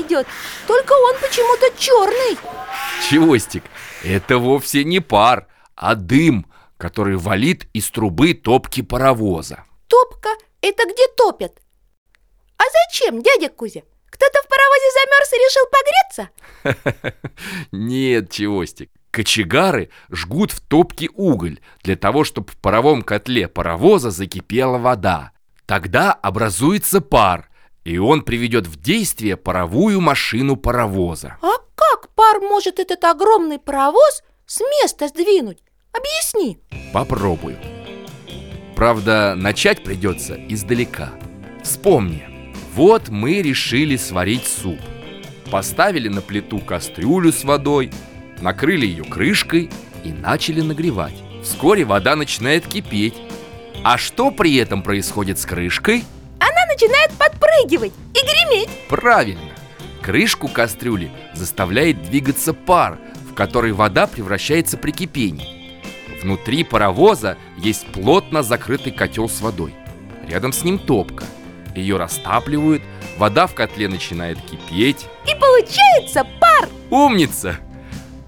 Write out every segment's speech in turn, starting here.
идет, только он почему-то черный. Чевостик, это вовсе не пар, а дым, который валит из трубы топки паровоза. Топка – это где топят? А зачем, дядя Кузя? Кто-то в паровозе замерз и решил погреться? Нет, Чевостик, кочегары жгут в топке уголь Для того, чтобы в паровом котле паровоза закипела вода. Тогда образуется пар, и он приведет в действие паровую машину паровоза. А как пар может этот огромный паровоз с места сдвинуть? Объясни. Попробую Правда, начать придется издалека. Вспомни, вот мы решили сварить суп. Поставили на плиту кастрюлю с водой Накрыли ее крышкой и начали нагревать. Вскоре вода начинает кипеть. А что при этом происходит с крышкой? Начинает подпрыгивать и греметь. Правильно. Крышку кастрюли заставляет двигаться пар В который вода превращается при кипении. Внутри паровоза есть плотно закрытый котел с водой. Рядом с ним топка. Ее растапливают, вода в котле начинает кипеть. И получается пар. Умница!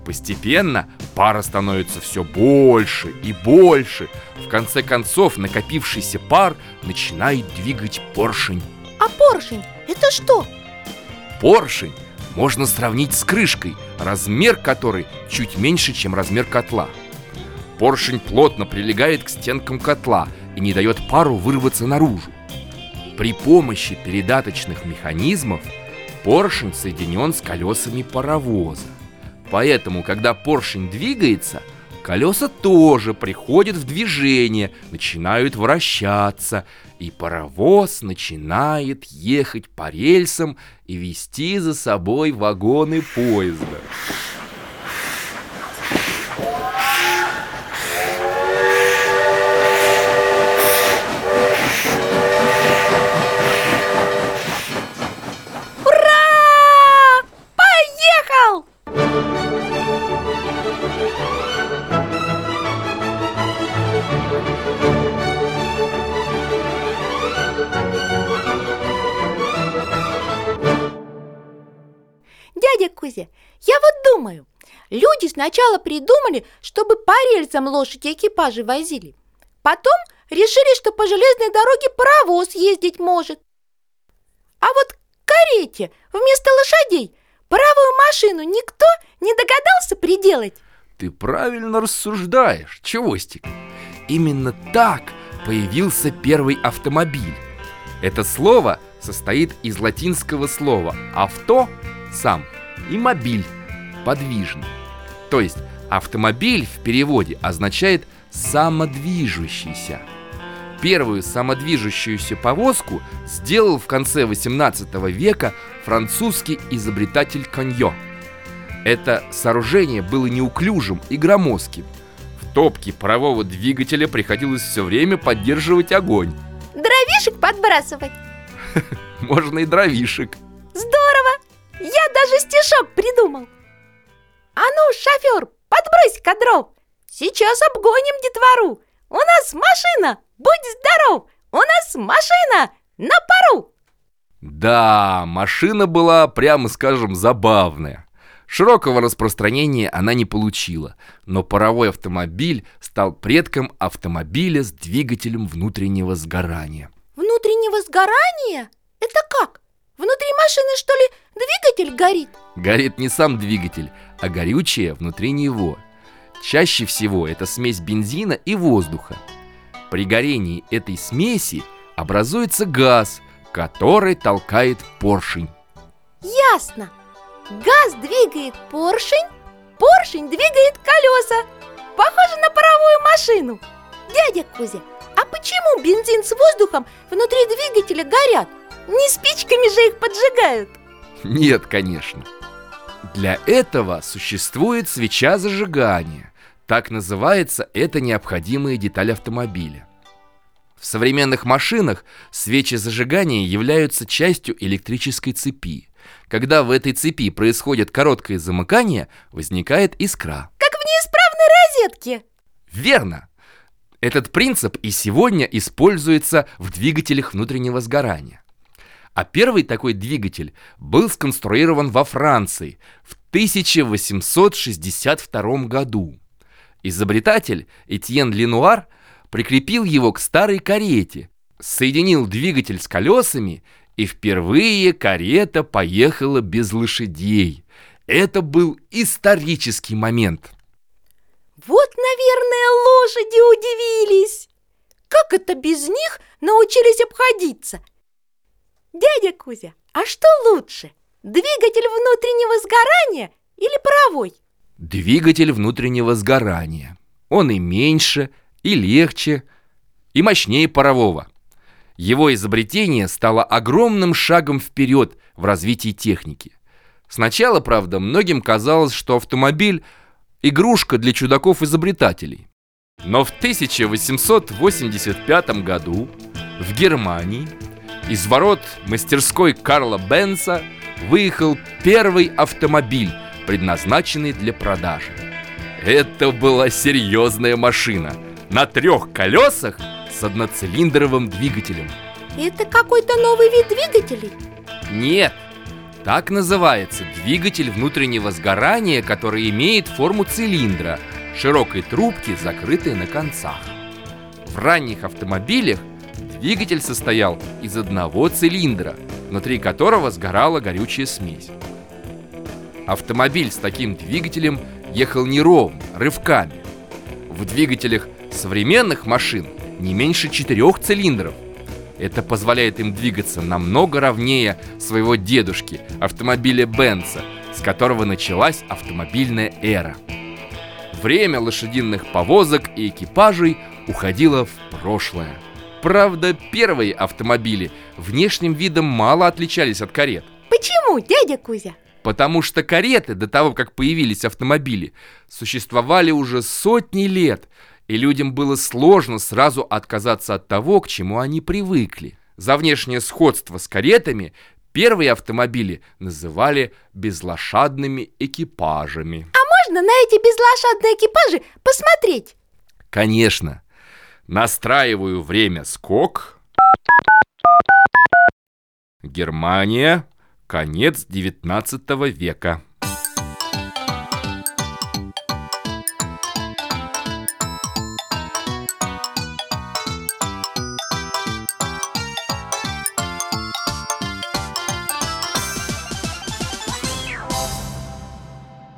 Постепенно пара становится все больше и больше В конце концов накопившийся пар начинает двигать поршень А поршень – это что? Поршень можно сравнить с крышкой, размер которой чуть меньше, чем размер котла. Поршень плотно прилегает к стенкам котла и не дает пару вырваться наружу. При помощи передаточных механизмов поршень соединен с колесами паровоза. Поэтому, когда поршень двигается, колеса тоже приходят в движение, начинают вращаться, и паровоз начинает ехать по рельсам и вести за собой вагоны поезда. Думаю, люди сначала придумали, чтобы по рельсам лошади экипажи возили. Потом решили, что по железной дороге паровоз ездить может. А вот карете вместо лошадей паровую машину никто не догадался приделать. Ты правильно рассуждаешь, Чевостик. Именно так появился первый автомобиль. Это слово состоит из латинского слова «авто» – «сам» и «мобиль» – «подвижный». То есть автомобиль в переводе означает «самодвижущийся». Первую самодвижущуюся повозку сделал в конце 18 века французский изобретатель Коньо. Это сооружение было неуклюжим и громоздким. В топке парового двигателя приходилось все время поддерживать огонь. Дровишек подбрасывать. Можно и дровишек. Здорово! Я даже стишок придумал. А ну, шофер, подбрось-ка дров. Сейчас обгоним детвору. У нас машина, будь здоров. У нас машина на пару. Да, машина была, прямо скажем, забавная. Широкого распространения она не получила, но паровой автомобиль стал предком автомобиля с двигателем внутреннего сгорания. Внутреннего сгорания? Это как? Внутри машины, что ли, двигатель горит? Горит не сам двигатель, а горючее внутри него. Чаще всего это смесь бензина и воздуха. При горении этой смеси образуется газ, который толкает поршень. Ясно. Газ двигает поршень, поршень двигает колеса. Похоже на паровую машину. Дядя Кузя, а почему бензин с воздухом внутри двигателя горят? Не спичками же их поджигают. Нет, конечно. Для этого существует свеча зажигания. Так называется эта необходимая деталь автомобиля. В современных машинах свечи зажигания являются частью электрической цепи. Когда в этой цепи происходит короткое замыкание, возникает искра. Как в неисправной розетке. Верно! Этот принцип и сегодня используется в двигателях внутреннего сгорания. А первый такой двигатель был сконструирован во Франции в 1862 году. Изобретатель Этьен Ленуар прикрепил его к старой карете, соединил двигатель с колесами, и впервые карета поехала без лошадей. Это был исторический момент. Вот, наверное, лошади удивились. Как это без них научились обходиться? Дядя Кузя, а что лучше, двигатель внутреннего сгорания или паровой? Двигатель внутреннего сгорания. Он и меньше, и легче, и мощнее парового. Его изобретение стало огромным шагом вперед в развитии техники. Сначала, правда, многим казалось, что автомобиль – игрушка для чудаков-изобретателей. Но в 1885 году в Германии из ворот мастерской Карла Бенца выехал первый автомобиль, предназначенный для продажи. Это была серьезная машина на трех колесах с одноцилиндровым двигателем. Это какой-то новый вид двигателей? Нет, так называется двигатель внутреннего сгорания, который имеет форму цилиндра, широкой трубки, закрытой на концах. В ранних автомобилях двигатель состоял из одного цилиндра, внутри которого сгорала горючая смесь. Автомобиль с таким двигателем ехал неровно, рывками. В двигателях современных машин не меньше четырех цилиндров. Это позволяет им двигаться намного ровнее своего дедушки, автомобиля Бенца, с которого началась автомобильная эра. Время лошадиных повозок и экипажей уходило в прошлое. Правда, первые автомобили внешним видом мало отличались от карет. Почему, дядя Кузя? Потому что кареты, до того, как появились автомобили, существовали уже сотни лет, и людям было сложно сразу отказаться от того, к чему они привыкли. За внешнее сходство с каретами первые автомобили называли безлошадными экипажами. А можно на эти безлошадные экипажи посмотреть? Конечно. Настраиваю время скок. Германия. Конец 19 века.